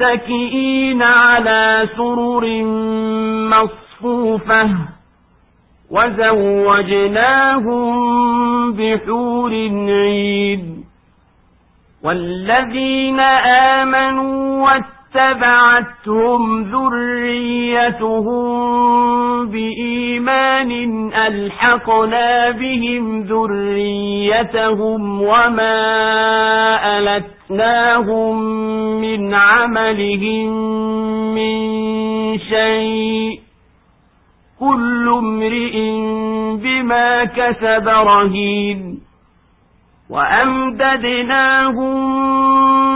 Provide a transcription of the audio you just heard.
متكئين على سرر مصفوفة وزوجناهم بحور عيد والذين آمنوا واتبعتهم ذريتهم بإيمان ألحقنا بهم ذريتهم وما ألتناهم من عملهم من شيء كل امرئ بما كسب رهين وأمددناهم